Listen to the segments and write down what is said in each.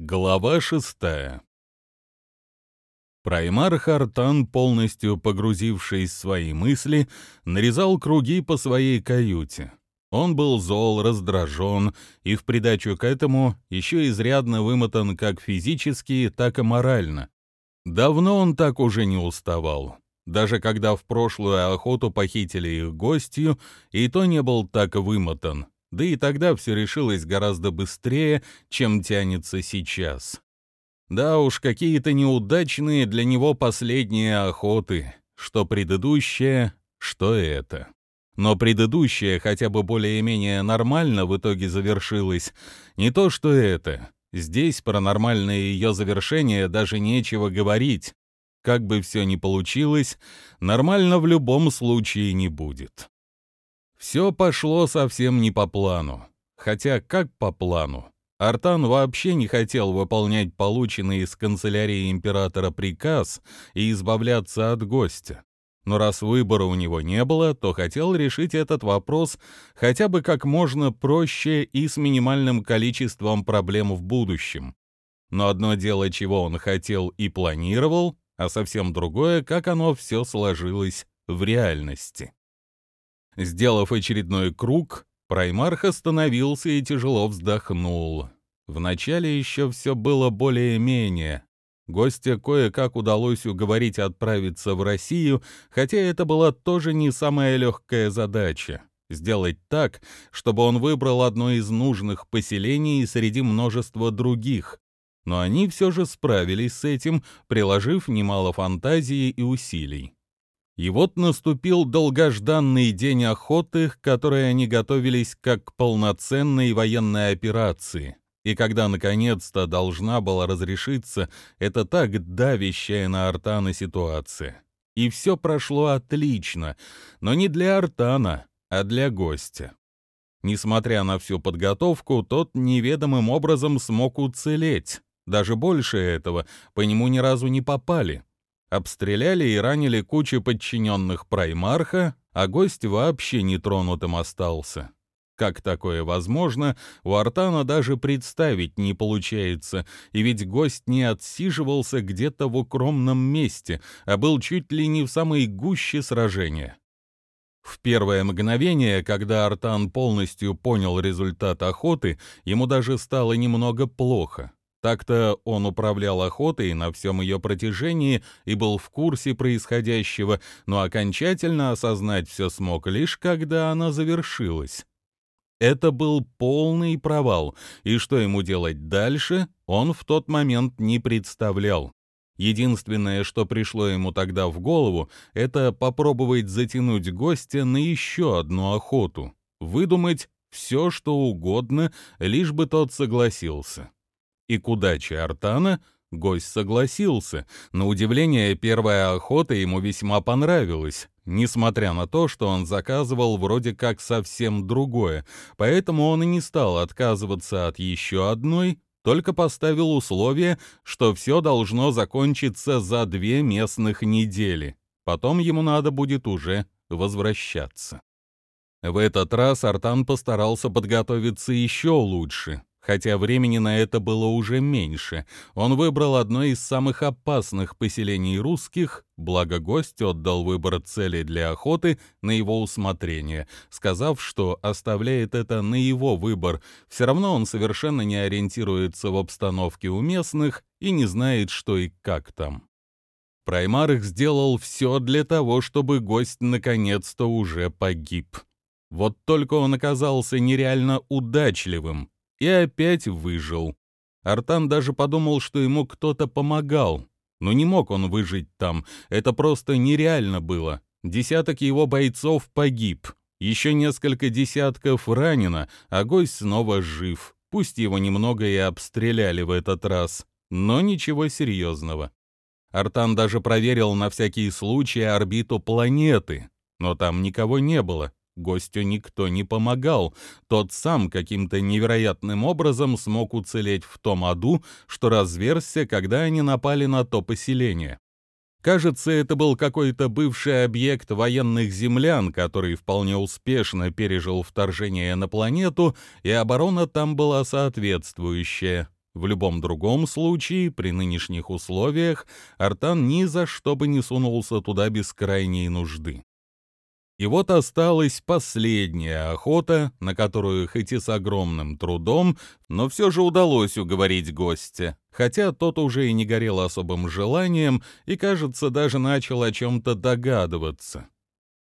Глава шестая Праймар Хартан, полностью погрузившись в свои мысли, нарезал круги по своей каюте. Он был зол, раздражен и в придачу к этому еще изрядно вымотан как физически, так и морально. Давно он так уже не уставал. Даже когда в прошлую охоту похитили их гостью, и то не был так вымотан. Да и тогда все решилось гораздо быстрее, чем тянется сейчас. Да уж, какие-то неудачные для него последние охоты, что предыдущая, что это. Но предыдущая хотя бы более-менее нормально в итоге завершилась, не то что это. Здесь про нормальное ее завершение даже нечего говорить. Как бы все ни получилось, нормально в любом случае не будет. Все пошло совсем не по плану. Хотя как по плану? Артан вообще не хотел выполнять полученный из канцелярии императора приказ и избавляться от гостя. Но раз выбора у него не было, то хотел решить этот вопрос хотя бы как можно проще и с минимальным количеством проблем в будущем. Но одно дело, чего он хотел и планировал, а совсем другое, как оно все сложилось в реальности. Сделав очередной круг, Праймарх остановился и тяжело вздохнул. Вначале еще все было более-менее. Гостя кое-как удалось уговорить отправиться в Россию, хотя это была тоже не самая легкая задача. Сделать так, чтобы он выбрал одно из нужных поселений среди множества других. Но они все же справились с этим, приложив немало фантазии и усилий. И вот наступил долгожданный день охоты, к которой они готовились как к полноценной военной операции. И когда наконец-то должна была разрешиться эта так давящая на Артана ситуация. И все прошло отлично, но не для Артана, а для гостя. Несмотря на всю подготовку, тот неведомым образом смог уцелеть. Даже больше этого, по нему ни разу не попали. Обстреляли и ранили кучу подчиненных Праймарха, а гость вообще нетронутым остался. Как такое возможно, у Артана даже представить не получается, и ведь гость не отсиживался где-то в укромном месте, а был чуть ли не в самой гуще сражения. В первое мгновение, когда Артан полностью понял результат охоты, ему даже стало немного плохо. Так-то он управлял охотой на всем ее протяжении и был в курсе происходящего, но окончательно осознать все смог лишь когда она завершилась. Это был полный провал, и что ему делать дальше, он в тот момент не представлял. Единственное, что пришло ему тогда в голову, это попробовать затянуть гостя на еще одну охоту, выдумать все, что угодно, лишь бы тот согласился. И к удаче Артана гость согласился. На удивление, первая охота ему весьма понравилась, несмотря на то, что он заказывал вроде как совсем другое, поэтому он и не стал отказываться от еще одной, только поставил условие, что все должно закончиться за две местных недели. Потом ему надо будет уже возвращаться. В этот раз Артан постарался подготовиться еще лучше хотя времени на это было уже меньше. Он выбрал одно из самых опасных поселений русских, благо гость отдал выбор цели для охоты на его усмотрение, сказав, что оставляет это на его выбор, все равно он совершенно не ориентируется в обстановке у местных и не знает, что и как там. Праймарх сделал все для того, чтобы гость наконец-то уже погиб. Вот только он оказался нереально удачливым, и опять выжил. Артан даже подумал, что ему кто-то помогал. Но не мог он выжить там, это просто нереально было. Десяток его бойцов погиб, еще несколько десятков ранено, а гость снова жив. Пусть его немного и обстреляли в этот раз, но ничего серьезного. Артан даже проверил на всякий случай орбиту планеты, но там никого не было. Гостю никто не помогал. Тот сам каким-то невероятным образом смог уцелеть в том аду, что разверзся, когда они напали на то поселение. Кажется, это был какой-то бывший объект военных землян, который вполне успешно пережил вторжение на планету, и оборона там была соответствующая. В любом другом случае, при нынешних условиях, Артан ни за что бы не сунулся туда без крайней нужды. И вот осталась последняя охота, на которую хоть и с огромным трудом, но все же удалось уговорить гостя, хотя тот уже и не горел особым желанием и, кажется, даже начал о чем-то догадываться.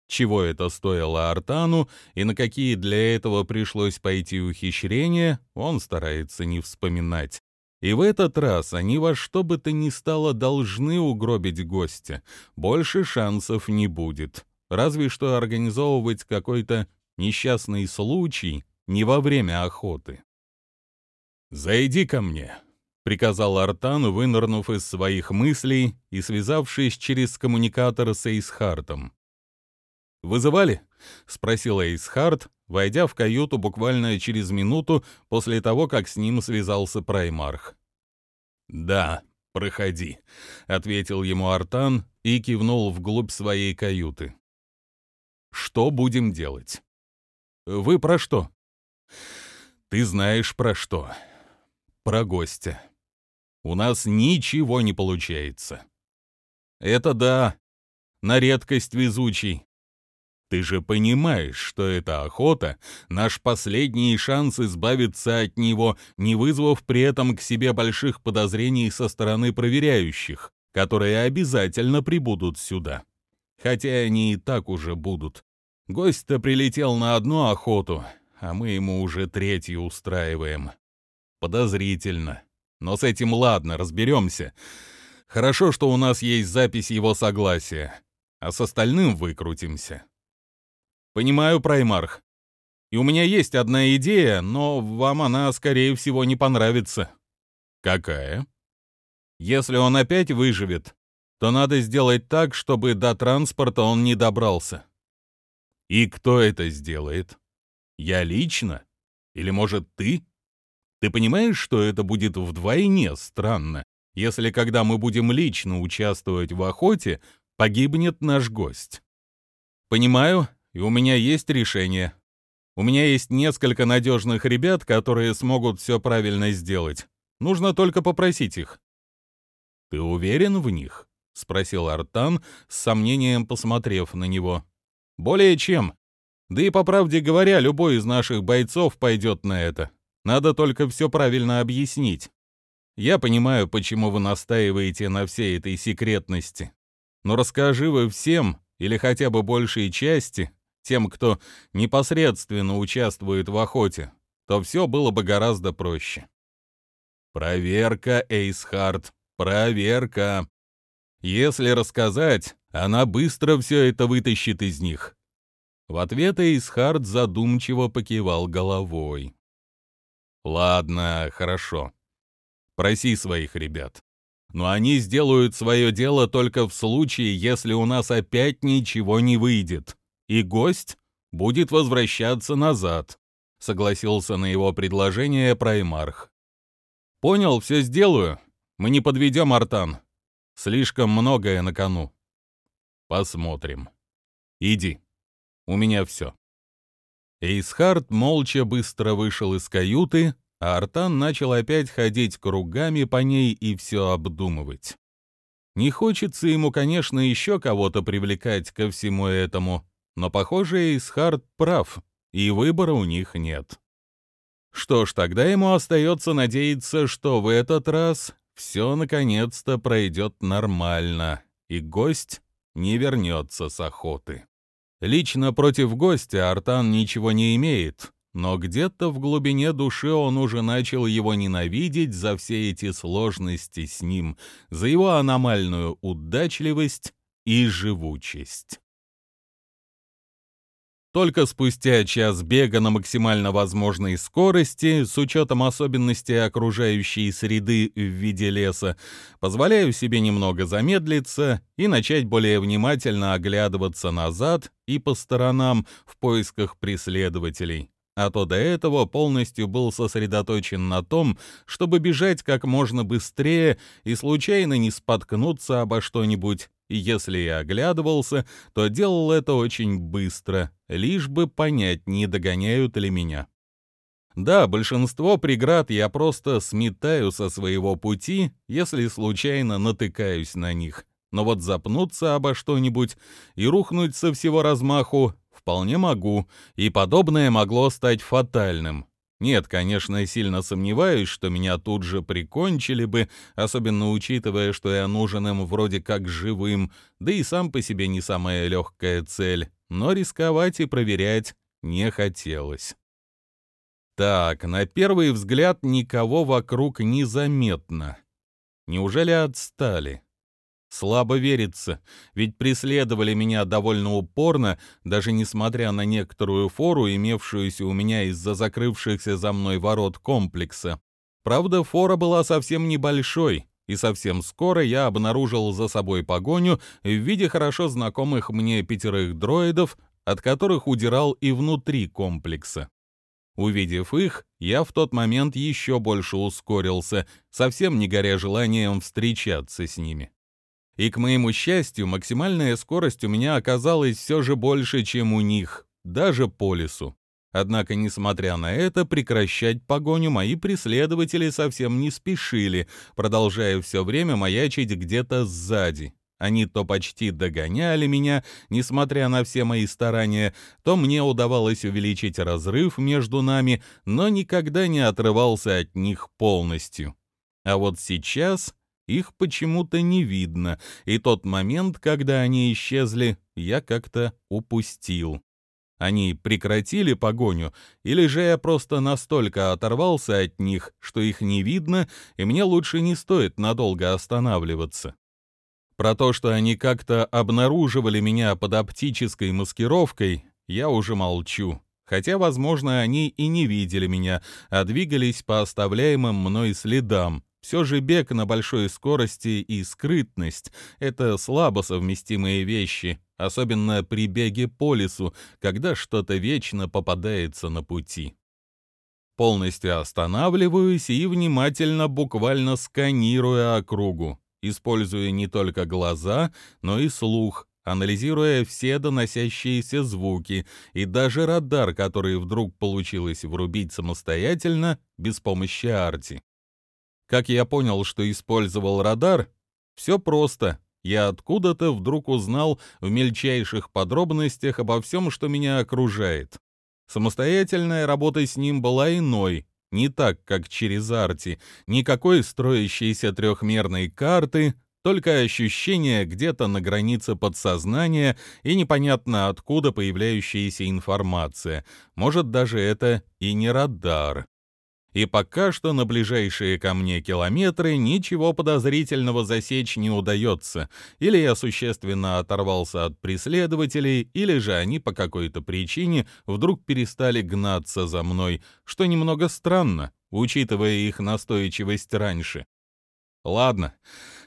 Чего это стоило Артану и на какие для этого пришлось пойти ухищрения, он старается не вспоминать. И в этот раз они во что бы то ни стало должны угробить гостя. Больше шансов не будет разве что организовывать какой-то несчастный случай не во время охоты. «Зайди ко мне», — приказал Артан, вынырнув из своих мыслей и связавшись через коммуникатор с Эйсхартом. «Вызывали?» — спросил Эйсхарт, войдя в каюту буквально через минуту после того, как с ним связался Праймарх. «Да, проходи», — ответил ему Артан и кивнул вглубь своей каюты. Что будем делать? Вы про что? Ты знаешь про что. Про гостя. У нас ничего не получается. Это да, на редкость везучий. Ты же понимаешь, что эта охота — наш последний шанс избавиться от него, не вызвав при этом к себе больших подозрений со стороны проверяющих, которые обязательно прибудут сюда. Хотя они и так уже будут. Гость-то прилетел на одну охоту, а мы ему уже третью устраиваем. Подозрительно. Но с этим ладно, разберемся. Хорошо, что у нас есть запись его согласия, а с остальным выкрутимся. Понимаю, Праймарх. И у меня есть одна идея, но вам она, скорее всего, не понравится. Какая? Если он опять выживет, то надо сделать так, чтобы до транспорта он не добрался. И кто это сделает? Я лично? Или, может, ты? Ты понимаешь, что это будет вдвойне странно, если, когда мы будем лично участвовать в охоте, погибнет наш гость? Понимаю, и у меня есть решение. У меня есть несколько надежных ребят, которые смогут все правильно сделать. Нужно только попросить их. «Ты уверен в них?» — спросил Артан, с сомнением посмотрев на него. Более чем. Да и по правде говоря, любой из наших бойцов пойдет на это. Надо только все правильно объяснить. Я понимаю, почему вы настаиваете на всей этой секретности. Но расскажи вы всем, или хотя бы большей части, тем, кто непосредственно участвует в охоте, то все было бы гораздо проще. Проверка, Эйсхард, проверка. Если рассказать, она быстро все это вытащит из них. В ответ Эйсхард задумчиво покивал головой. Ладно, хорошо. Проси своих ребят. Но они сделают свое дело только в случае, если у нас опять ничего не выйдет, и гость будет возвращаться назад, согласился на его предложение Праймарх. Понял, все сделаю. Мы не подведем Артан. Слишком многое на кону. Посмотрим. Иди. У меня все. Эйсхард молча быстро вышел из каюты, а Артан начал опять ходить кругами по ней и все обдумывать. Не хочется ему, конечно, еще кого-то привлекать ко всему этому, но, похоже, Эйсхард прав, и выбора у них нет. Что ж, тогда ему остается надеяться, что в этот раз все наконец-то пройдет нормально, и гость не вернется с охоты. Лично против гостя Артан ничего не имеет, но где-то в глубине души он уже начал его ненавидеть за все эти сложности с ним, за его аномальную удачливость и живучесть. Только спустя час бега на максимально возможной скорости, с учетом особенностей окружающей среды в виде леса, позволяю себе немного замедлиться и начать более внимательно оглядываться назад и по сторонам в поисках преследователей. А то до этого полностью был сосредоточен на том, чтобы бежать как можно быстрее и случайно не споткнуться обо что-нибудь и если и оглядывался, то делал это очень быстро, лишь бы понять, не догоняют ли меня. Да, большинство преград я просто сметаю со своего пути, если случайно натыкаюсь на них. Но вот запнуться обо что-нибудь и рухнуть со всего размаху вполне могу, и подобное могло стать фатальным. Нет, конечно, сильно сомневаюсь, что меня тут же прикончили бы, особенно учитывая, что я нужен им вроде как живым, да и сам по себе не самая легкая цель, но рисковать и проверять не хотелось. Так, на первый взгляд никого вокруг не заметно. Неужели отстали? Слабо верится, ведь преследовали меня довольно упорно, даже несмотря на некоторую фору, имевшуюся у меня из-за закрывшихся за мной ворот комплекса. Правда, фора была совсем небольшой, и совсем скоро я обнаружил за собой погоню в виде хорошо знакомых мне пятерых дроидов, от которых удирал и внутри комплекса. Увидев их, я в тот момент еще больше ускорился, совсем не горя желанием встречаться с ними. И, к моему счастью, максимальная скорость у меня оказалась все же больше, чем у них, даже по лесу. Однако, несмотря на это, прекращать погоню мои преследователи совсем не спешили, продолжая все время маячить где-то сзади. Они то почти догоняли меня, несмотря на все мои старания, то мне удавалось увеличить разрыв между нами, но никогда не отрывался от них полностью. А вот сейчас их почему-то не видно, и тот момент, когда они исчезли, я как-то упустил. Они прекратили погоню, или же я просто настолько оторвался от них, что их не видно, и мне лучше не стоит надолго останавливаться. Про то, что они как-то обнаруживали меня под оптической маскировкой, я уже молчу. Хотя, возможно, они и не видели меня, а двигались по оставляемым мной следам, все же бег на большой скорости и скрытность — это слабо совместимые вещи, особенно при беге по лесу, когда что-то вечно попадается на пути. Полностью останавливаюсь и внимательно буквально сканируя округу, используя не только глаза, но и слух, анализируя все доносящиеся звуки и даже радар, который вдруг получилось врубить самостоятельно без помощи арти. Как я понял, что использовал радар? Все просто. Я откуда-то вдруг узнал в мельчайших подробностях обо всем, что меня окружает. Самостоятельная работа с ним была иной, не так, как через арти, никакой строящейся трехмерной карты, только ощущение где-то на границе подсознания и непонятно откуда появляющаяся информация. Может, даже это и не радар и пока что на ближайшие ко мне километры ничего подозрительного засечь не удается. Или я существенно оторвался от преследователей, или же они по какой-то причине вдруг перестали гнаться за мной, что немного странно, учитывая их настойчивость раньше. Ладно,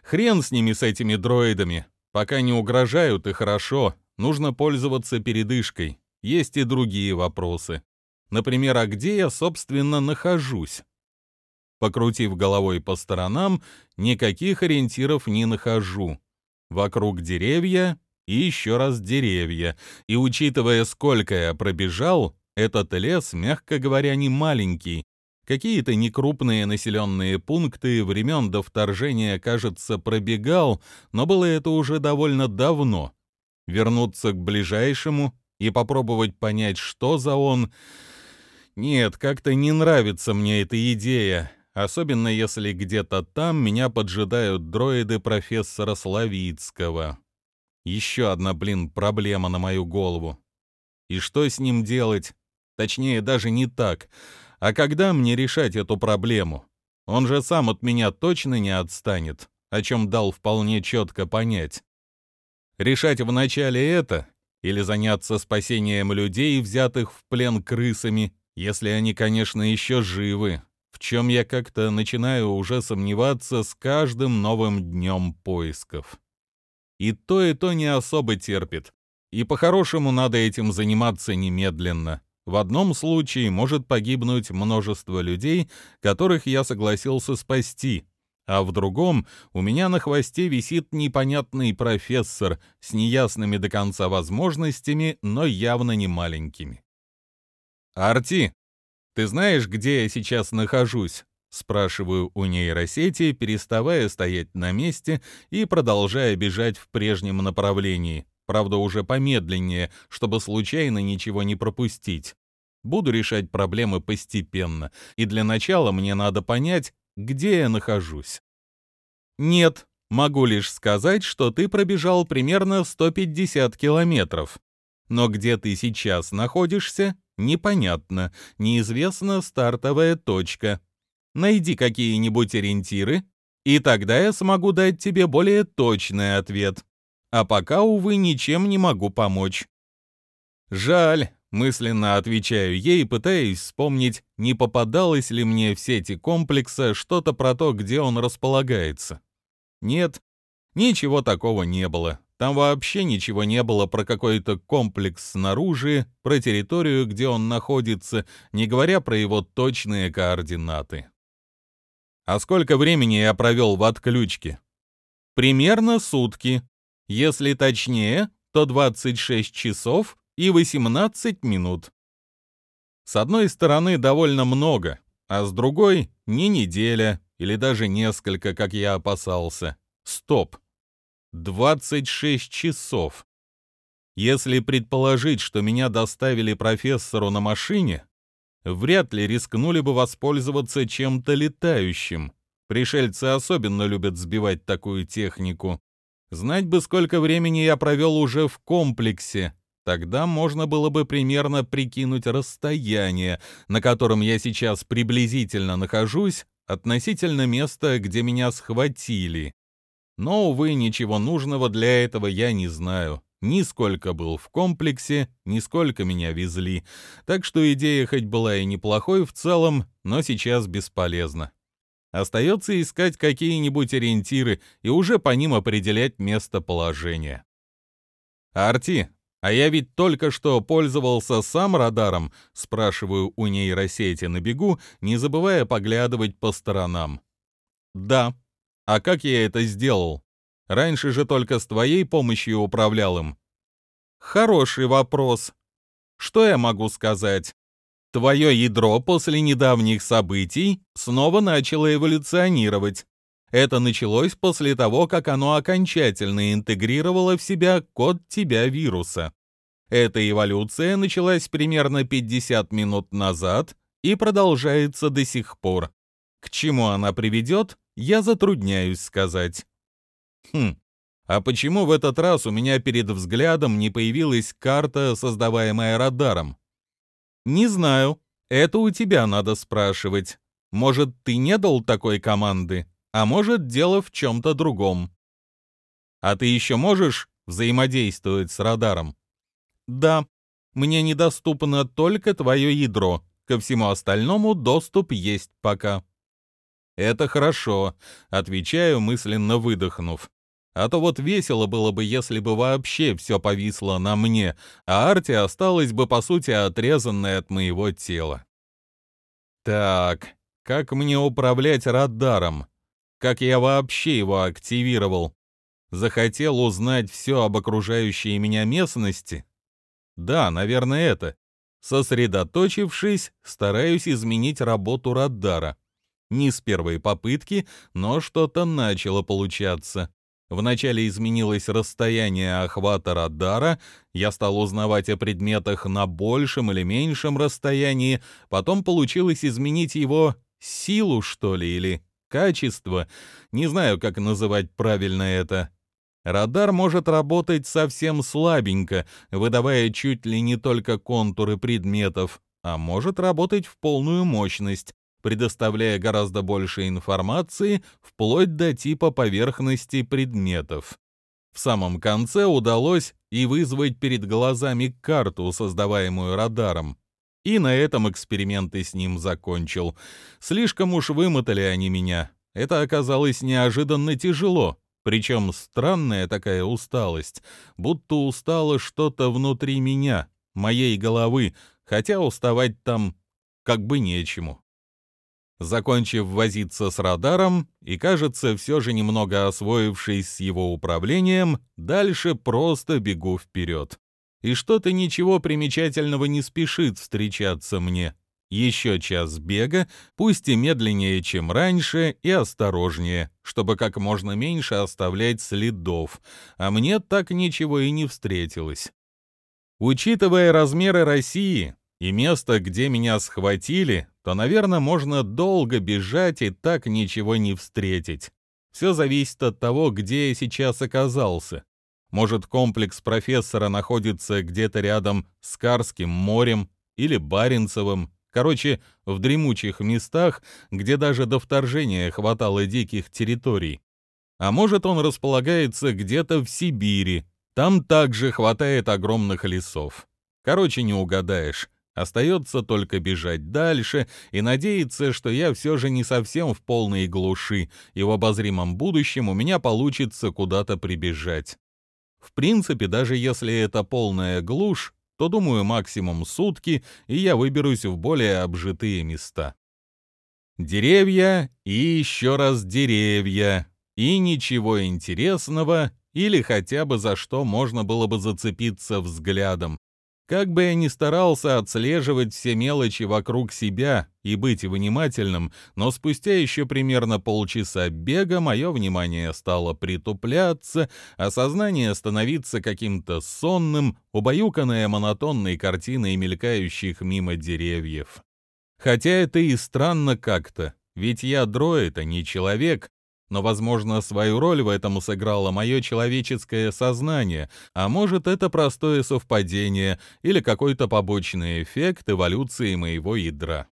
хрен с ними, с этими дроидами. Пока не угрожают и хорошо, нужно пользоваться передышкой. Есть и другие вопросы. Например, а где я, собственно, нахожусь? Покрутив головой по сторонам, никаких ориентиров не нахожу. Вокруг деревья и еще раз деревья. И учитывая, сколько я пробежал, этот лес, мягко говоря, не маленький. Какие-то некрупные населенные пункты времен до вторжения, кажется, пробегал, но было это уже довольно давно. Вернуться к ближайшему и попробовать понять, что за он — нет, как-то не нравится мне эта идея, особенно если где-то там меня поджидают дроиды профессора Славицкого. Еще одна, блин, проблема на мою голову. И что с ним делать? Точнее, даже не так. А когда мне решать эту проблему? Он же сам от меня точно не отстанет, о чем дал вполне четко понять. Решать вначале это или заняться спасением людей, взятых в плен крысами, если они, конечно, еще живы, в чем я как-то начинаю уже сомневаться с каждым новым днем поисков. И то, и то не особо терпит. И по-хорошему надо этим заниматься немедленно. В одном случае может погибнуть множество людей, которых я согласился спасти, а в другом у меня на хвосте висит непонятный профессор с неясными до конца возможностями, но явно не маленькими. «Арти, Ты знаешь, где я сейчас нахожусь? Спрашиваю у нейросети, переставая стоять на месте и продолжая бежать в прежнем направлении. Правда, уже помедленнее, чтобы случайно ничего не пропустить. Буду решать проблемы постепенно, и для начала мне надо понять, где я нахожусь. Нет, могу лишь сказать, что ты пробежал примерно 150 километров. Но где ты сейчас находишься, непонятно, неизвестна стартовая точка. Найди какие-нибудь ориентиры, и тогда я смогу дать тебе более точный ответ. А пока, увы, ничем не могу помочь. Жаль, мысленно отвечаю ей, пытаясь вспомнить, не попадалось ли мне в сети комплекса что-то про то, где он располагается. Нет, ничего такого не было. Там вообще ничего не было про какой-то комплекс снаружи, про территорию, где он находится, не говоря про его точные координаты. А сколько времени я провел в отключке? Примерно сутки. Если точнее, то 26 часов и 18 минут. С одной стороны, довольно много, а с другой — не неделя или даже несколько, как я опасался. Стоп. 26 часов. Если предположить, что меня доставили профессору на машине, вряд ли рискнули бы воспользоваться чем-то летающим. Пришельцы особенно любят сбивать такую технику. Знать бы, сколько времени я провел уже в комплексе. Тогда можно было бы примерно прикинуть расстояние, на котором я сейчас приблизительно нахожусь, относительно места, где меня схватили. Но, увы, ничего нужного для этого я не знаю. Ни сколько был в комплексе, ни сколько меня везли. Так что идея хоть была и неплохой в целом, но сейчас бесполезна. Остается искать какие-нибудь ориентиры и уже по ним определять местоположение. «Арти, а я ведь только что пользовался сам радаром?» спрашиваю у нейросети на бегу, не забывая поглядывать по сторонам. «Да», а как я это сделал? Раньше же только с твоей помощью управлял им. Хороший вопрос. Что я могу сказать? Твое ядро после недавних событий снова начало эволюционировать. Это началось после того, как оно окончательно интегрировало в себя код тебя вируса. Эта эволюция началась примерно 50 минут назад и продолжается до сих пор. К чему она приведет, я затрудняюсь сказать. Хм, а почему в этот раз у меня перед взглядом не появилась карта, создаваемая радаром? Не знаю, это у тебя надо спрашивать. Может, ты не дал такой команды, а может, дело в чем-то другом. А ты еще можешь взаимодействовать с радаром? Да, мне недоступно только твое ядро, ко всему остальному доступ есть пока. «Это хорошо», — отвечаю, мысленно выдохнув. А то вот весело было бы, если бы вообще все повисло на мне, а Арти осталась бы, по сути, отрезанной от моего тела. Так, как мне управлять радаром? Как я вообще его активировал? Захотел узнать все об окружающей меня местности? Да, наверное, это. Сосредоточившись, стараюсь изменить работу радара. Не с первой попытки, но что-то начало получаться. Вначале изменилось расстояние охвата радара, я стал узнавать о предметах на большем или меньшем расстоянии, потом получилось изменить его силу, что ли, или качество, не знаю, как называть правильно это. Радар может работать совсем слабенько, выдавая чуть ли не только контуры предметов, а может работать в полную мощность, предоставляя гораздо больше информации вплоть до типа поверхности предметов. В самом конце удалось и вызвать перед глазами карту, создаваемую радаром. И на этом эксперименты с ним закончил. Слишком уж вымотали они меня. Это оказалось неожиданно тяжело. Причем странная такая усталость, будто устало что-то внутри меня, моей головы, хотя уставать там как бы нечему. Закончив возиться с радаром и, кажется, все же немного освоившись с его управлением, дальше просто бегу вперед. И что-то ничего примечательного не спешит встречаться мне. Еще час бега, пусть и медленнее, чем раньше, и осторожнее, чтобы как можно меньше оставлять следов, а мне так ничего и не встретилось. Учитывая размеры России и место, где меня схватили, то, наверное, можно долго бежать и так ничего не встретить. Все зависит от того, где я сейчас оказался. Может, комплекс профессора находится где-то рядом с Карским морем или Баренцевым, короче, в дремучих местах, где даже до вторжения хватало диких территорий. А может, он располагается где-то в Сибири, там также хватает огромных лесов. Короче, не угадаешь. Остается только бежать дальше и надеяться, что я все же не совсем в полной глуши, и в обозримом будущем у меня получится куда-то прибежать. В принципе, даже если это полная глушь, то, думаю, максимум сутки, и я выберусь в более обжитые места. Деревья и еще раз деревья, и ничего интересного, или хотя бы за что можно было бы зацепиться взглядом. Как бы я ни старался отслеживать все мелочи вокруг себя и быть внимательным, но спустя еще примерно полчаса бега мое внимание стало притупляться, а сознание становиться каким-то сонным, убаюканное монотонной картиной мелькающих мимо деревьев. Хотя это и странно как-то, ведь я дроид, а не человек, но, возможно, свою роль в этом сыграло мое человеческое сознание, а может, это простое совпадение или какой-то побочный эффект эволюции моего ядра.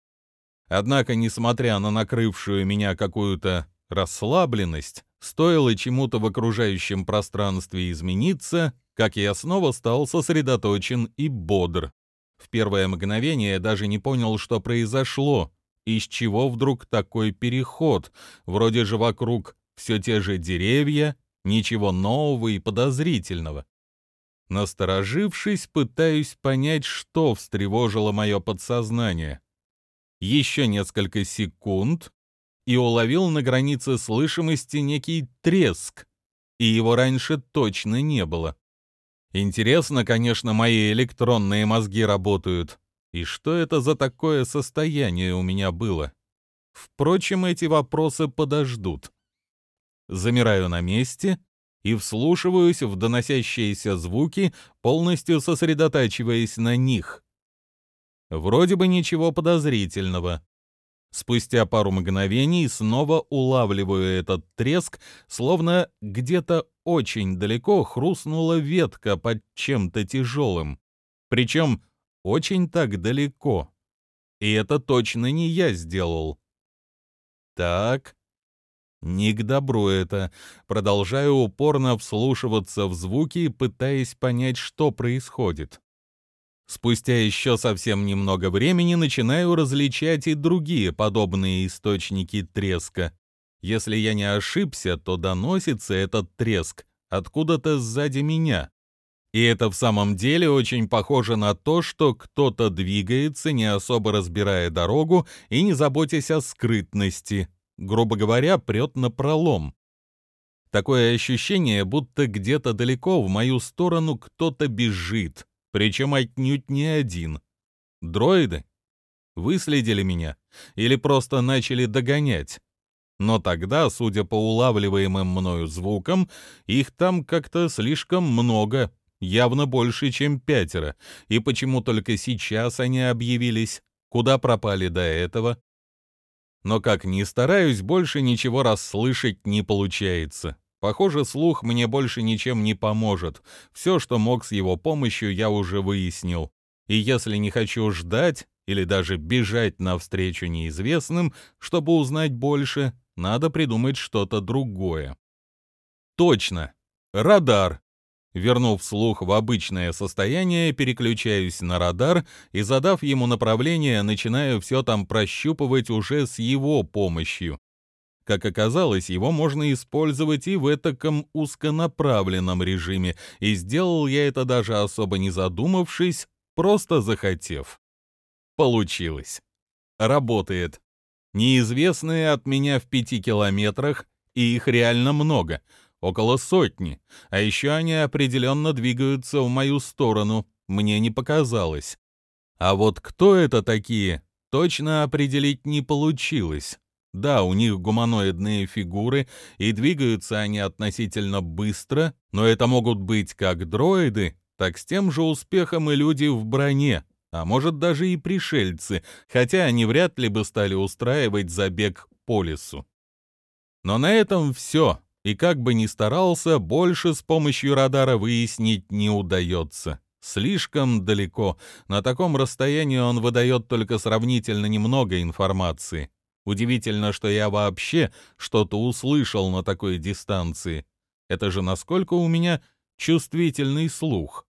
Однако, несмотря на накрывшую меня какую-то расслабленность, стоило чему-то в окружающем пространстве измениться, как я снова стал сосредоточен и бодр. В первое мгновение я даже не понял, что произошло, из чего вдруг такой переход? Вроде же вокруг все те же деревья, ничего нового и подозрительного. Насторожившись, пытаюсь понять, что встревожило мое подсознание. Еще несколько секунд, и уловил на границе слышимости некий треск, и его раньше точно не было. Интересно, конечно, мои электронные мозги работают. И что это за такое состояние у меня было? Впрочем, эти вопросы подождут. Замираю на месте и вслушиваюсь в доносящиеся звуки, полностью сосредотачиваясь на них. Вроде бы ничего подозрительного. Спустя пару мгновений снова улавливаю этот треск, словно где-то очень далеко хрустнула ветка под чем-то тяжелым. Причем очень так далеко. И это точно не я сделал. Так, не к добру это. Продолжаю упорно вслушиваться в звуки, пытаясь понять, что происходит. Спустя еще совсем немного времени начинаю различать и другие подобные источники треска. Если я не ошибся, то доносится этот треск откуда-то сзади меня. И это в самом деле очень похоже на то, что кто-то двигается, не особо разбирая дорогу и не заботясь о скрытности. Грубо говоря, прет на пролом. Такое ощущение, будто где-то далеко в мою сторону кто-то бежит, причем отнюдь не один. Дроиды? Выследили меня? Или просто начали догонять? Но тогда, судя по улавливаемым мною звукам, их там как-то слишком много, явно больше, чем пятеро, и почему только сейчас они объявились, куда пропали до этого? Но как ни стараюсь, больше ничего расслышать не получается. Похоже, слух мне больше ничем не поможет. Все, что мог с его помощью, я уже выяснил. И если не хочу ждать или даже бежать навстречу неизвестным, чтобы узнать больше, надо придумать что-то другое. Точно. Радар. Вернув слух в обычное состояние, переключаюсь на радар и, задав ему направление, начинаю все там прощупывать уже с его помощью. Как оказалось, его можно использовать и в этаком узконаправленном режиме, и сделал я это даже особо не задумавшись, просто захотев. Получилось. Работает. Неизвестные от меня в пяти километрах, и их реально много — около сотни, а еще они определенно двигаются в мою сторону, мне не показалось. А вот кто это такие, точно определить не получилось. Да, у них гуманоидные фигуры, и двигаются они относительно быстро, но это могут быть как дроиды, так с тем же успехом и люди в броне, а может даже и пришельцы, хотя они вряд ли бы стали устраивать забег по лесу. Но на этом все, и как бы ни старался, больше с помощью радара выяснить не удается. Слишком далеко, на таком расстоянии он выдает только сравнительно немного информации. Удивительно, что я вообще что-то услышал на такой дистанции. Это же насколько у меня чувствительный слух.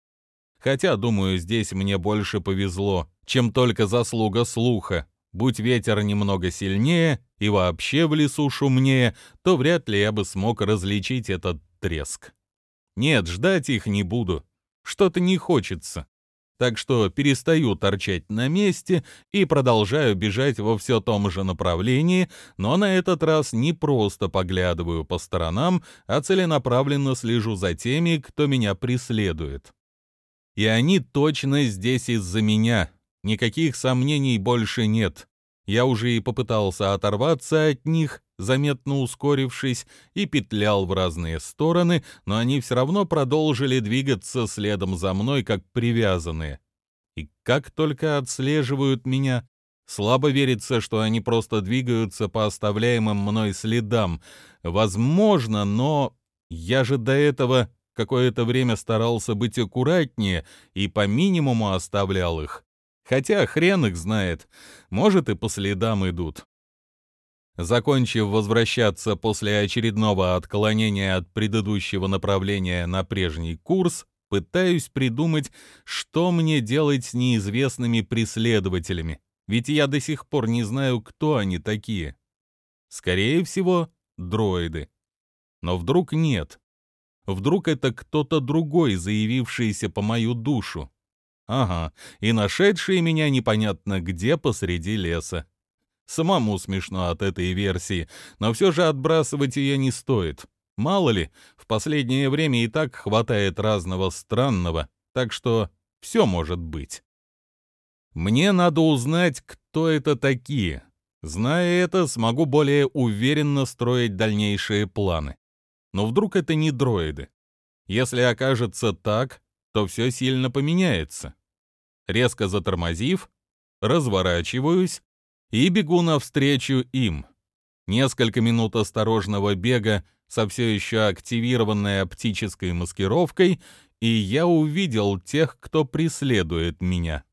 Хотя, думаю, здесь мне больше повезло, чем только заслуга слуха. Будь ветер немного сильнее и вообще в лесу шумнее, то вряд ли я бы смог различить этот треск. Нет, ждать их не буду. Что-то не хочется. Так что перестаю торчать на месте и продолжаю бежать во все том же направлении, но на этот раз не просто поглядываю по сторонам, а целенаправленно слежу за теми, кто меня преследует. И они точно здесь из-за меня. Никаких сомнений больше нет. Я уже и попытался оторваться от них, заметно ускорившись, и петлял в разные стороны, но они все равно продолжили двигаться следом за мной, как привязанные. И как только отслеживают меня, слабо верится, что они просто двигаются по оставляемым мной следам. Возможно, но я же до этого какое-то время старался быть аккуратнее и по минимуму оставлял их. Хотя хрен их знает, может и по следам идут. Закончив возвращаться после очередного отклонения от предыдущего направления на прежний курс, пытаюсь придумать, что мне делать с неизвестными преследователями, ведь я до сих пор не знаю, кто они такие. Скорее всего, дроиды. Но вдруг нет. Вдруг это кто-то другой, заявившийся по мою душу. Ага, и нашедший меня непонятно где посреди леса. Самому смешно от этой версии, но все же отбрасывать ее не стоит. Мало ли, в последнее время и так хватает разного странного, так что все может быть. Мне надо узнать, кто это такие. Зная это, смогу более уверенно строить дальнейшие планы. Но вдруг это не дроиды? Если окажется так, то все сильно поменяется. Резко затормозив, разворачиваюсь и бегу навстречу им. Несколько минут осторожного бега со все еще активированной оптической маскировкой, и я увидел тех, кто преследует меня.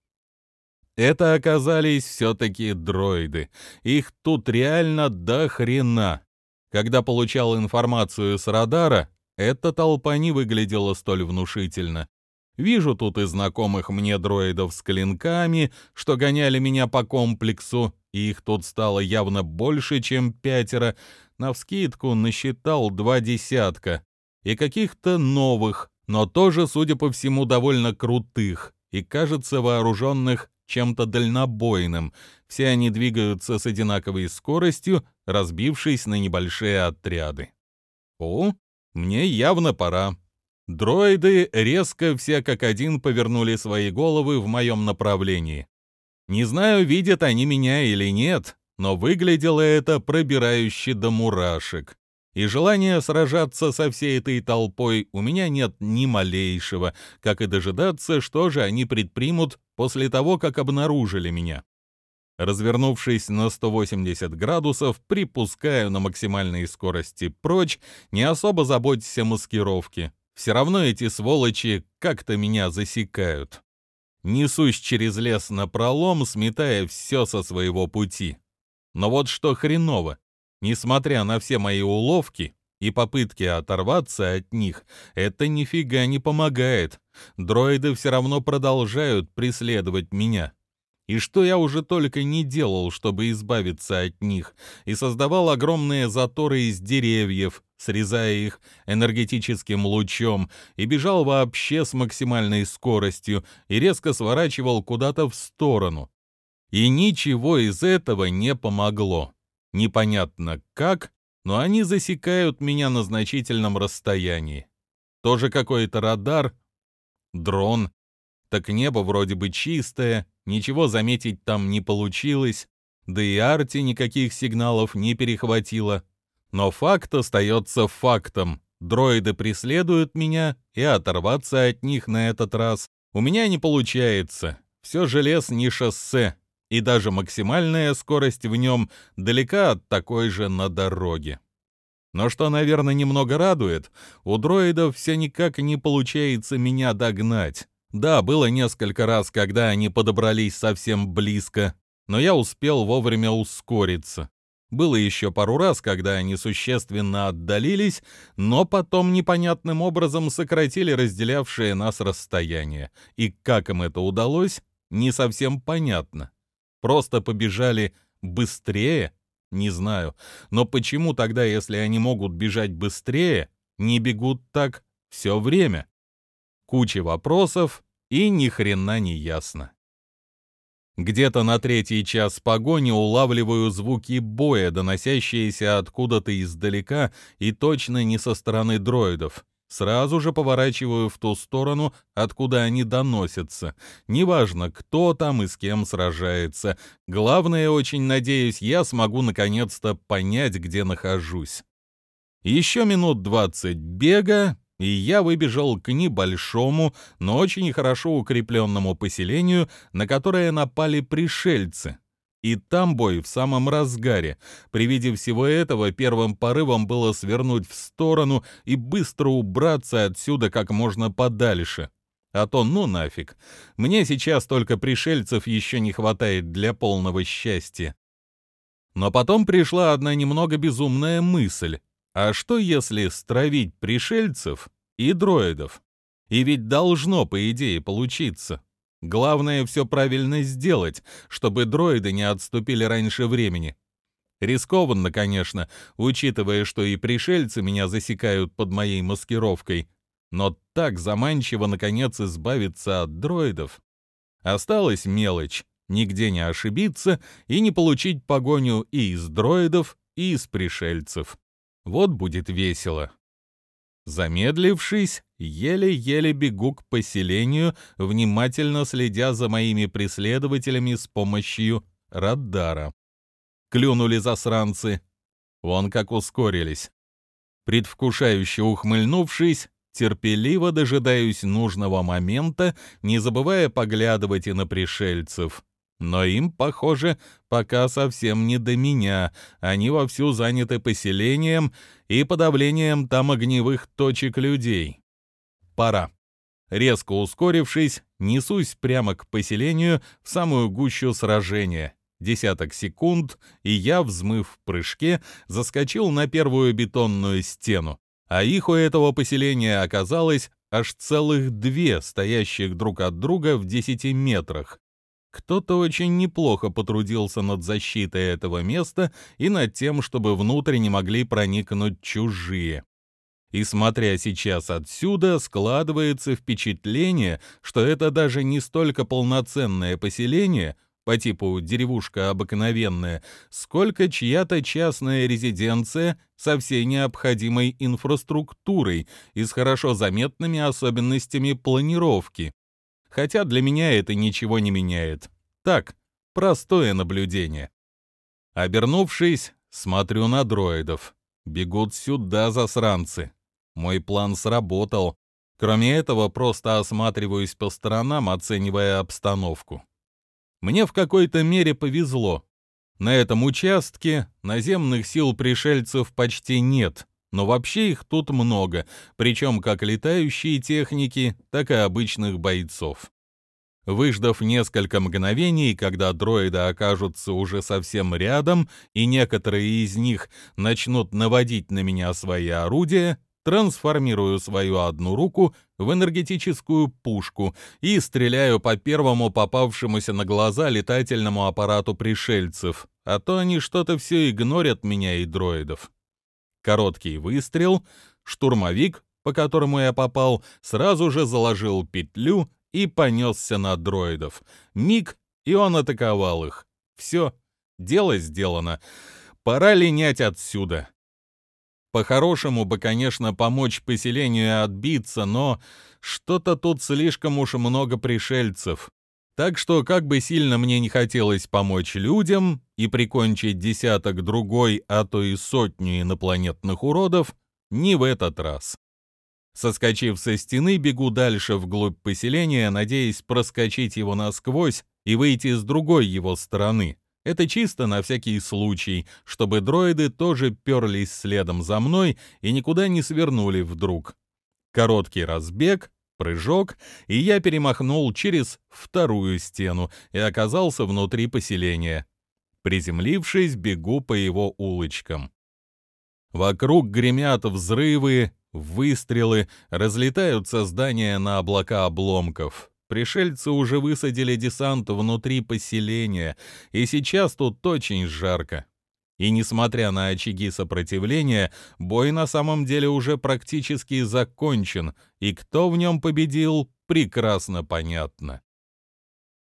Это оказались все-таки дроиды. Их тут реально до хрена. Когда получал информацию с радара, эта толпа не выглядела столь внушительно. Вижу тут и знакомых мне дроидов с клинками, что гоняли меня по комплексу, и их тут стало явно больше, чем пятеро. Навскидку насчитал два десятка. И каких-то новых, но тоже, судя по всему, довольно крутых, и, кажется, вооруженных чем-то дальнобойным. Все они двигаются с одинаковой скоростью, разбившись на небольшие отряды. О, мне явно пора. Дроиды резко все как один повернули свои головы в моем направлении. Не знаю, видят они меня или нет, но выглядело это пробирающе до мурашек. И желания сражаться со всей этой толпой у меня нет ни малейшего, как и дожидаться, что же они предпримут после того, как обнаружили меня. Развернувшись на 180 градусов, припускаю на максимальной скорости прочь, не особо заботясь о маскировке. Все равно эти сволочи как-то меня засекают. Несусь через лес на пролом, сметая все со своего пути. Но вот что хреново. Несмотря на все мои уловки и попытки оторваться от них, это нифига не помогает. Дроиды все равно продолжают преследовать меня. И что я уже только не делал, чтобы избавиться от них, и создавал огромные заторы из деревьев, срезая их энергетическим лучом, и бежал вообще с максимальной скоростью, и резко сворачивал куда-то в сторону. И ничего из этого не помогло. Непонятно как, но они засекают меня на значительном расстоянии. Тоже какой-то радар, дрон. Так небо вроде бы чистое, ничего заметить там не получилось, да и Арти никаких сигналов не перехватила. Но факт остается фактом. Дроиды преследуют меня, и оторваться от них на этот раз у меня не получается. Все желез не шоссе, и даже максимальная скорость в нем далека от такой же на дороге. Но что, наверное, немного радует, у дроидов все никак не получается меня догнать. Да, было несколько раз, когда они подобрались совсем близко, но я успел вовремя ускориться. Было еще пару раз, когда они существенно отдалились, но потом непонятным образом сократили разделявшее нас расстояние. И как им это удалось, не совсем понятно. Просто побежали быстрее? Не знаю. Но почему тогда, если они могут бежать быстрее, не бегут так все время? Куча вопросов, и ни хрена не ясно. Где-то на третий час погони улавливаю звуки боя, доносящиеся откуда-то издалека и точно не со стороны дроидов. Сразу же поворачиваю в ту сторону, откуда они доносятся. Неважно, кто там и с кем сражается. Главное, очень надеюсь, я смогу наконец-то понять, где нахожусь. Еще минут двадцать бега, и я выбежал к небольшому, но очень хорошо укрепленному поселению, на которое напали пришельцы. И там бой в самом разгаре. При виде всего этого первым порывом было свернуть в сторону и быстро убраться отсюда как можно подальше. А то ну нафиг. Мне сейчас только пришельцев еще не хватает для полного счастья. Но потом пришла одна немного безумная мысль. А что если стравить пришельцев и дроидов? И ведь должно, по идее, получиться. Главное все правильно сделать, чтобы дроиды не отступили раньше времени. Рискованно, конечно, учитывая, что и пришельцы меня засекают под моей маскировкой, но так заманчиво, наконец, избавиться от дроидов. Осталась мелочь — нигде не ошибиться и не получить погоню и из дроидов, и из пришельцев. Вот будет весело. Замедлившись, еле-еле бегу к поселению, внимательно следя за моими преследователями с помощью радара. Клюнули засранцы. Вон как ускорились. Предвкушающе ухмыльнувшись, терпеливо дожидаюсь нужного момента, не забывая поглядывать и на пришельцев. Но им, похоже, пока совсем не до меня. Они вовсю заняты поселением и подавлением там огневых точек людей. Пора. Резко ускорившись, несусь прямо к поселению в самую гущу сражения. Десяток секунд, и я, взмыв в прыжке, заскочил на первую бетонную стену. А их у этого поселения оказалось аж целых две, стоящих друг от друга в десяти метрах. Кто-то очень неплохо потрудился над защитой этого места и над тем, чтобы внутрь не могли проникнуть чужие. И смотря сейчас отсюда, складывается впечатление, что это даже не столько полноценное поселение, по типу деревушка обыкновенная, сколько чья-то частная резиденция со всей необходимой инфраструктурой и с хорошо заметными особенностями планировки хотя для меня это ничего не меняет. Так, простое наблюдение. Обернувшись, смотрю на дроидов. Бегут сюда засранцы. Мой план сработал. Кроме этого, просто осматриваюсь по сторонам, оценивая обстановку. Мне в какой-то мере повезло. На этом участке наземных сил пришельцев почти нет, но вообще их тут много, причем как летающие техники, так и обычных бойцов. Выждав несколько мгновений, когда дроиды окажутся уже совсем рядом, и некоторые из них начнут наводить на меня свои орудия, трансформирую свою одну руку в энергетическую пушку и стреляю по первому попавшемуся на глаза летательному аппарату пришельцев, а то они что-то все игнорят меня и дроидов. Короткий выстрел, штурмовик, по которому я попал, сразу же заложил петлю и понесся на дроидов. Миг, и он атаковал их. Все, дело сделано. Пора линять отсюда. По-хорошему бы, конечно, помочь поселению отбиться, но что-то тут слишком уж много пришельцев. Так что, как бы сильно мне не хотелось помочь людям и прикончить десяток другой, а то и сотню инопланетных уродов, не в этот раз. Соскочив со стены, бегу дальше вглубь поселения, надеясь проскочить его насквозь и выйти с другой его стороны. Это чисто на всякий случай, чтобы дроиды тоже перлись следом за мной и никуда не свернули вдруг. Короткий разбег, прыжок, и я перемахнул через вторую стену и оказался внутри поселения. Приземлившись, бегу по его улочкам. Вокруг гремят взрывы, выстрелы, разлетаются здания на облака обломков. Пришельцы уже высадили десант внутри поселения, и сейчас тут очень жарко. И несмотря на очаги сопротивления, бой на самом деле уже практически закончен, и кто в нем победил, прекрасно понятно.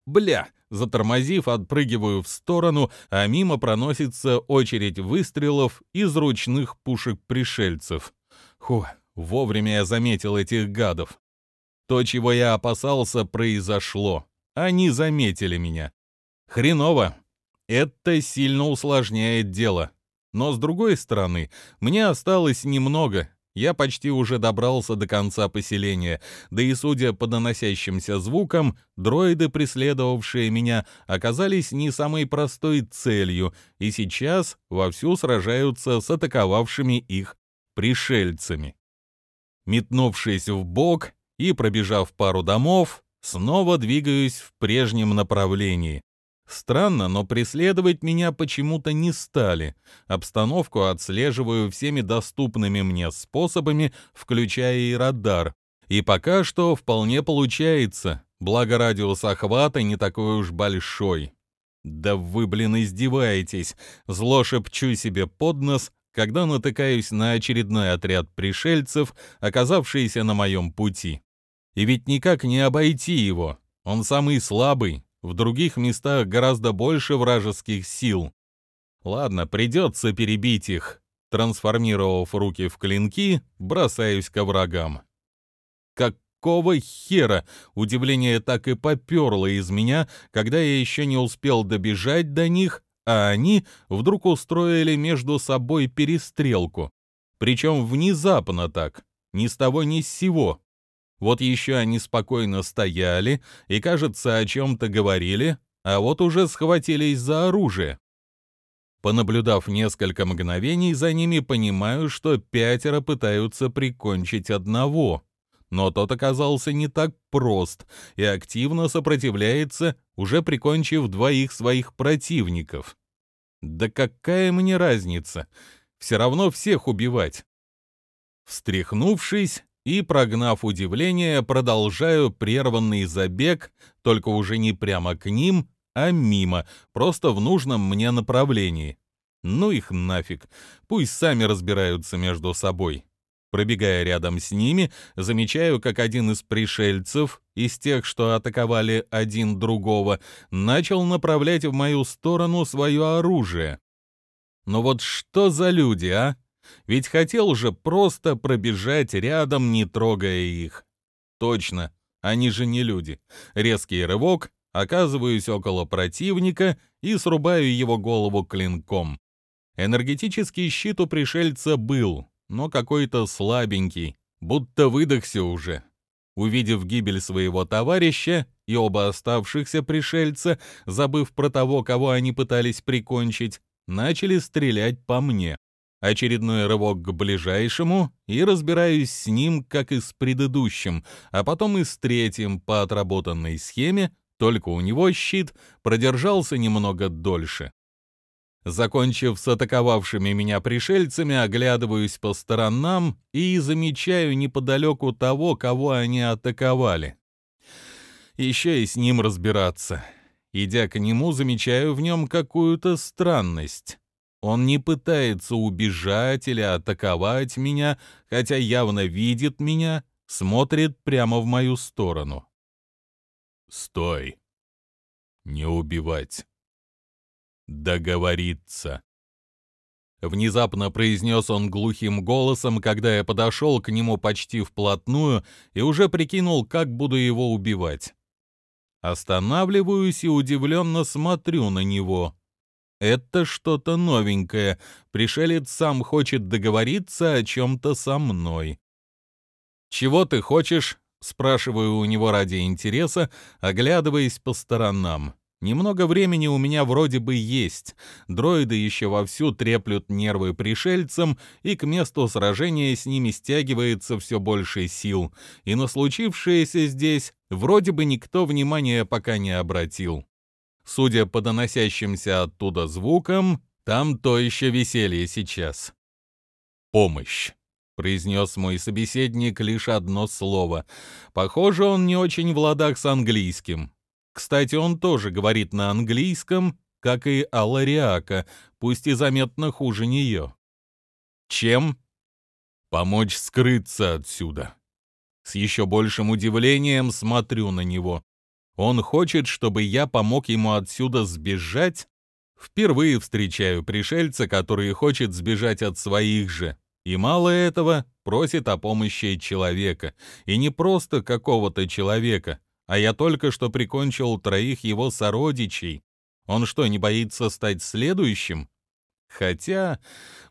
Бля, затормозив, отпрыгиваю в сторону, а мимо проносится очередь выстрелов из ручных пушек пришельцев. Фу, вовремя я заметил этих гадов. То, чего я опасался, произошло. Они заметили меня. Хреново. Это сильно усложняет дело. Но с другой стороны, мне осталось немного. Я почти уже добрался до конца поселения, да и судя по доносящимся звукам, дроиды, преследовавшие меня, оказались не самой простой целью и сейчас вовсю сражаются с атаковавшими их пришельцами. Метнувшись в бок, и, пробежав пару домов, снова двигаюсь в прежнем направлении. Странно, но преследовать меня почему-то не стали. Обстановку отслеживаю всеми доступными мне способами, включая и радар. И пока что вполне получается, благо радиус охвата не такой уж большой. Да вы, блин, издеваетесь. Зло шепчу себе под нос, когда натыкаюсь на очередной отряд пришельцев, оказавшийся на моем пути. И ведь никак не обойти его. Он самый слабый, в других местах гораздо больше вражеских сил. Ладно, придется перебить их. Трансформировав руки в клинки, бросаюсь к врагам. Какого хера? Удивление так и поперло из меня, когда я еще не успел добежать до них, а они вдруг устроили между собой перестрелку. Причем внезапно так, ни с того ни с сего. Вот еще они спокойно стояли и, кажется, о чем-то говорили, а вот уже схватились за оружие. Понаблюдав несколько мгновений за ними, понимаю, что пятеро пытаются прикончить одного. Но тот оказался не так прост и активно сопротивляется, уже прикончив двоих своих противников. Да какая мне разница? Все равно всех убивать. Встряхнувшись, и, прогнав удивление, продолжаю прерванный забег, только уже не прямо к ним, а мимо, просто в нужном мне направлении. Ну их нафиг, пусть сами разбираются между собой. Пробегая рядом с ними, замечаю, как один из пришельцев, из тех, что атаковали один другого, начал направлять в мою сторону свое оружие. Но вот что за люди, а? Ведь хотел же просто пробежать рядом, не трогая их. Точно, они же не люди. Резкий рывок, оказываюсь около противника и срубаю его голову клинком. Энергетический щит у пришельца был, но какой-то слабенький, будто выдохся уже. Увидев гибель своего товарища и оба оставшихся пришельца, забыв про того, кого они пытались прикончить, начали стрелять по мне очередной рывок к ближайшему и разбираюсь с ним, как и с предыдущим, а потом и с третьим по отработанной схеме, только у него щит продержался немного дольше. Закончив с атаковавшими меня пришельцами, оглядываюсь по сторонам и замечаю неподалеку того, кого они атаковали. Еще и с ним разбираться. Идя к нему, замечаю в нем какую-то странность. Он не пытается убежать или атаковать меня, хотя явно видит меня, смотрит прямо в мою сторону. «Стой! Не убивать! Договориться!» Внезапно произнес он глухим голосом, когда я подошел к нему почти вплотную и уже прикинул, как буду его убивать. Останавливаюсь и удивленно смотрю на него. Это что-то новенькое. Пришелец сам хочет договориться о чем-то со мной. «Чего ты хочешь?» — спрашиваю у него ради интереса, оглядываясь по сторонам. Немного времени у меня вроде бы есть. Дроиды еще вовсю треплют нервы пришельцам, и к месту сражения с ними стягивается все больше сил. И на случившееся здесь вроде бы никто внимания пока не обратил. Судя по доносящимся оттуда звукам, там то еще веселье сейчас. «Помощь», — произнес мой собеседник лишь одно слово. Похоже, он не очень в ладах с английским. Кстати, он тоже говорит на английском, как и Алариака, пусть и заметно хуже нее. Чем? Помочь скрыться отсюда. С еще большим удивлением смотрю на него. Он хочет, чтобы я помог ему отсюда сбежать? Впервые встречаю пришельца, который хочет сбежать от своих же. И мало этого, просит о помощи человека. И не просто какого-то человека, а я только что прикончил троих его сородичей. Он что, не боится стать следующим? Хотя,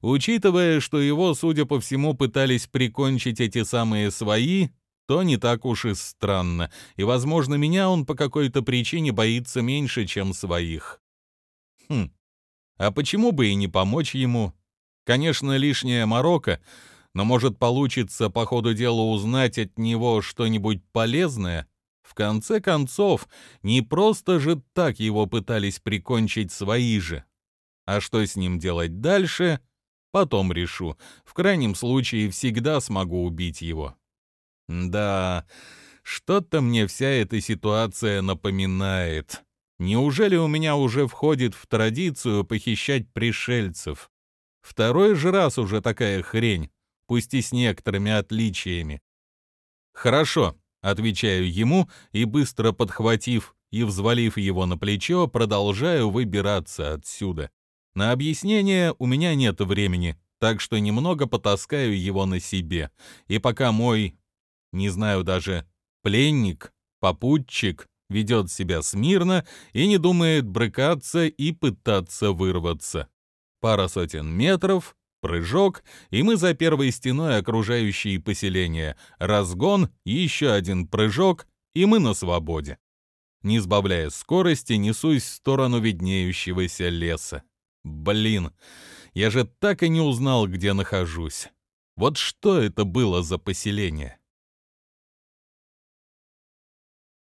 учитывая, что его, судя по всему, пытались прикончить эти самые свои, то не так уж и странно, и, возможно, меня он по какой-то причине боится меньше, чем своих. Хм, а почему бы и не помочь ему? Конечно, лишняя морока, но, может, получится по ходу дела узнать от него что-нибудь полезное? В конце концов, не просто же так его пытались прикончить свои же. А что с ним делать дальше, потом решу. В крайнем случае, всегда смогу убить его. Да, что-то мне вся эта ситуация напоминает. Неужели у меня уже входит в традицию похищать пришельцев? Второй же раз уже такая хрень, пусть и с некоторыми отличиями. Хорошо, отвечаю ему и, быстро подхватив и взвалив его на плечо, продолжаю выбираться отсюда. На объяснение у меня нет времени, так что немного потаскаю его на себе. И пока мой не знаю даже, пленник, попутчик ведет себя смирно и не думает брыкаться и пытаться вырваться. Пара сотен метров, прыжок, и мы за первой стеной окружающие поселения, разгон, еще один прыжок, и мы на свободе. Не сбавляя скорости, несусь в сторону виднеющегося леса. Блин, я же так и не узнал, где нахожусь. Вот что это было за поселение?